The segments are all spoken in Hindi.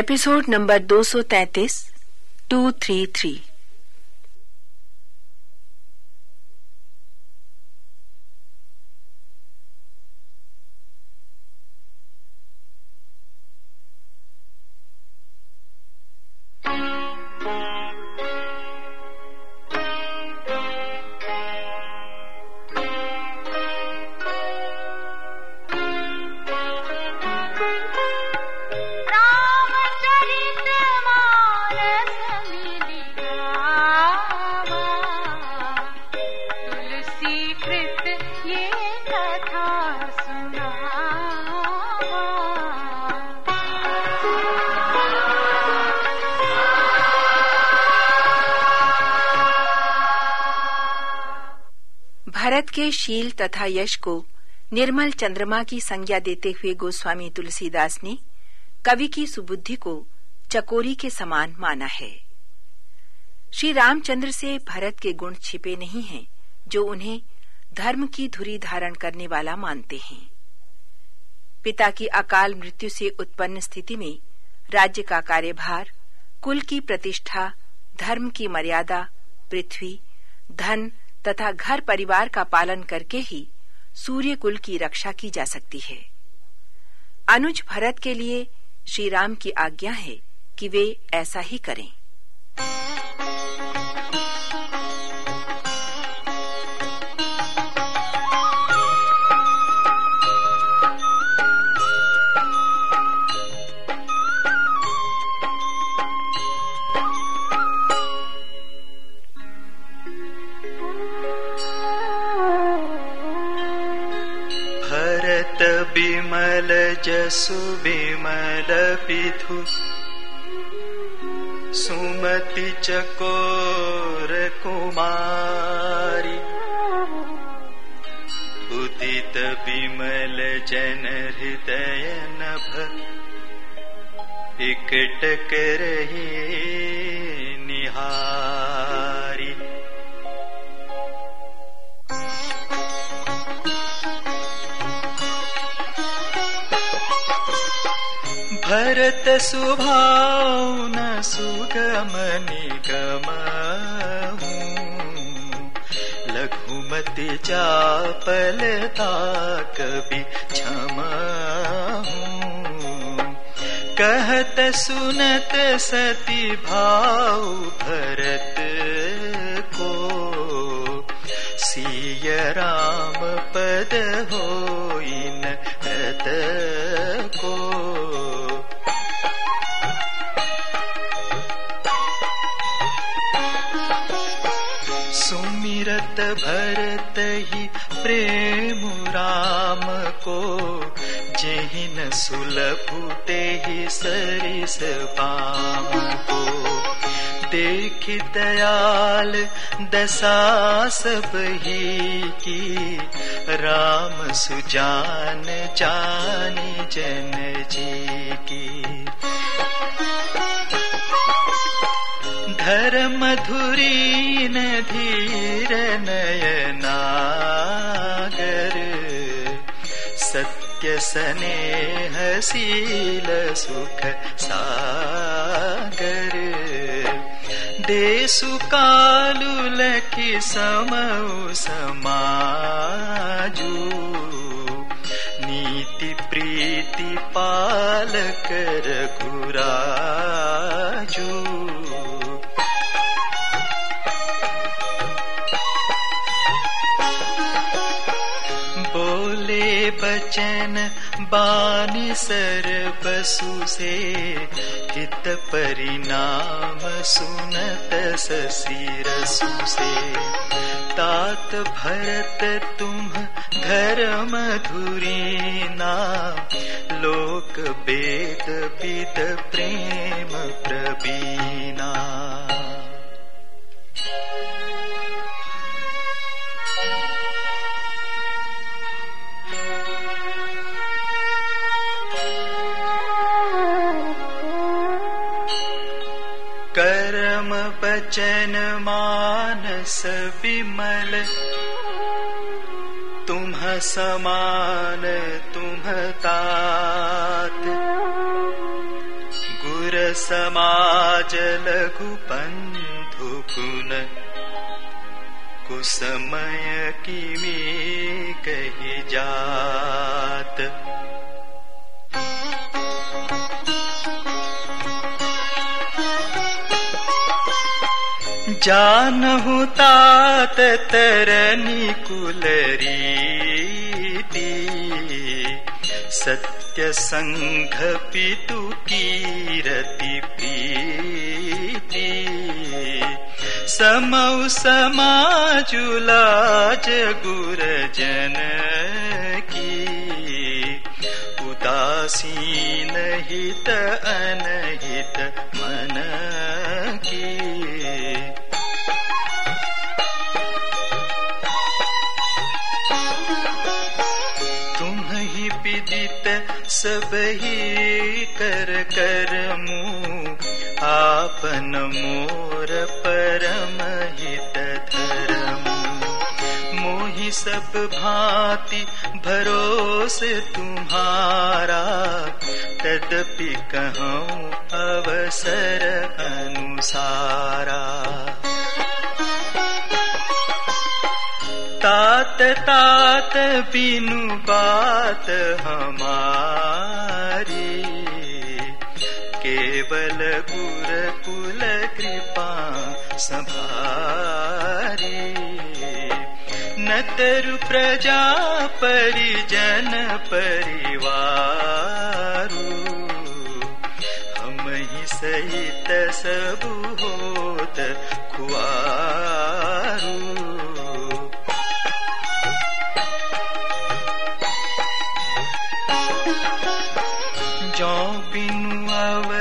एपिसोड नंबर दो सौ तैंतीस टू थ्री थ्री शील तथा यश को निर्मल चंद्रमा की संज्ञा देते हुए गोस्वामी तुलसीदास ने कवि की सुबुद्धि को चकोरी के समान माना है। श्री रामचंद्र से भरत के गुण छिपे नहीं हैं, जो उन्हें धर्म की धुरी धारण करने वाला मानते हैं। पिता की अकाल मृत्यु से उत्पन्न स्थिति में राज्य का कार्यभार, कुल की प्रतिष्ठा, धर्म की मर्यादा, पृथ्वी, धन तथा घर परिवार का पालन करके ही सूर्य कुल की रक्षा की जा सकती है। अनुज भरत के लिए श्री राम की आज्ञा है कि वे ऐसा ही करें। बिमल जसु बिमल पिथु सुमति चकोर कुमारी उदित बिमल जन हृदय नभ इकटक रही निहारी भरत सुभावन सुगम निगम लघुमति चापलता कवि क्षम कहत सुनत सती भाव भरत को। सिय राम पद होइन सुलभुते ही सरिस पाम को देख दयाल दशा सब ही की। राम सुजान जानी जन जी की। धर्म धुरी धीर नयनागर शील सुख सागर। देशु कालु लखि समौ समाजू। नीति प्रीति रघुराजू बानी सर बसु से हित परिणाम सुनत ससीरसु से। तात भरत तुम घर मधुरी ना, लोक वेद विद प्रेम प्रवीणा। बचन मानस विमल। तुम समान, तुम तात। गुर समाज लघु पंथु कुन कुसमय किमी कही जात। जानहु तात तरनी कुलरी सत्य संघ पितु कीरति प्रीति। समौ समाजुला जगुर जन की। उदासीन हित अनहित सब ही कर कर मुँह आपन मोर परम हित धर्म। मोहि सब भांति भरोस तुम्हारा, तदपि कहूँ अवसर अनुसारा। तात बात हमारी। केवल गुर कुल कृपा संभारी। न तरु प्रजा परिजन परिवारु। हम ही सहित सब होत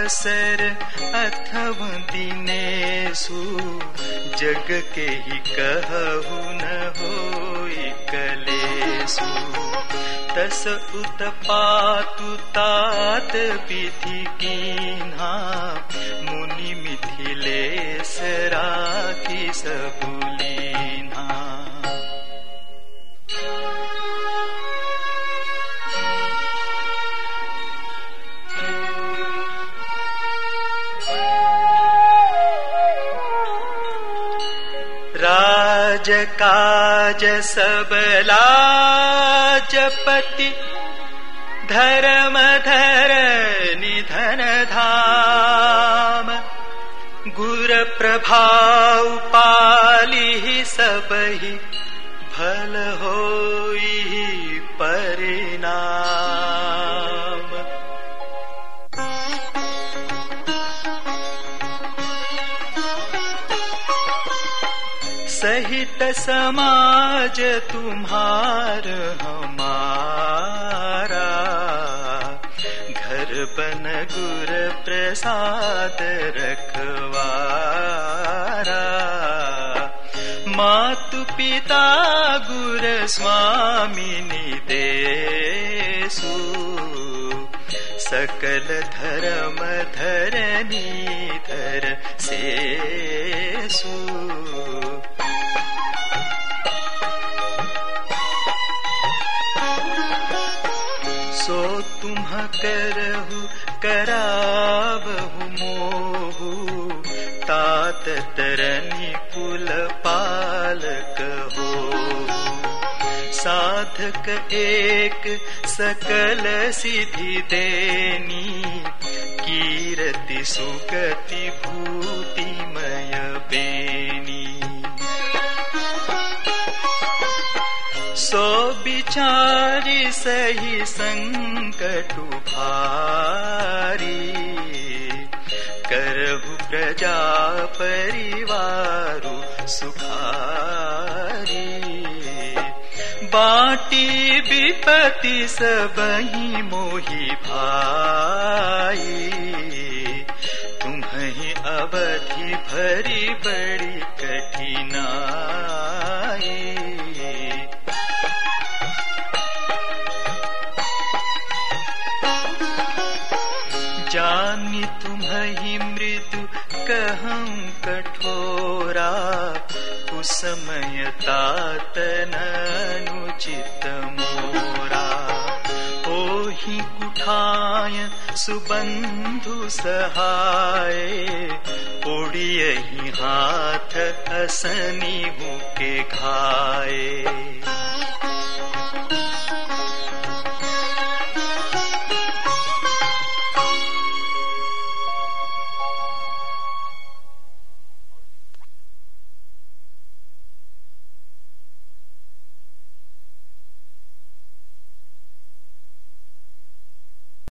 अवसर अथव दिनेसु जग के ही कहु न हो कलेसु तस उत्पातु तात विधि कीन्हा, मुनि मिथिलेश राखी सबुलीन्हा राज काज सबला जपति धर्म, धर, निधन, धाम। गुर प्रभाव पाली सबही फल होई परिणाम। समाज तुम्हार हमारा। घर बन गुर प्रसाद रखवारा। मातु पिता गुर स्वामिनी देसु सकल धर्म धरनी धर सेसु तरनी कुल पालक हो। साधक एक सकल सिद्धि देनी। कीरति सुगति भूतिमय बेनी। सो बिचारी सही संकटु भारी करहु प्रजा परिवारु सुखारी। बाटी विपति सबही मोहि भाई। तुम्हें अवधि भरी बड़ी कठिनाई। कठोरा कुसमय तातन अनुचित मोरा। ही कुठाय सुबंधु सहाय उड़ियही हाथ असनी हूँ के घाये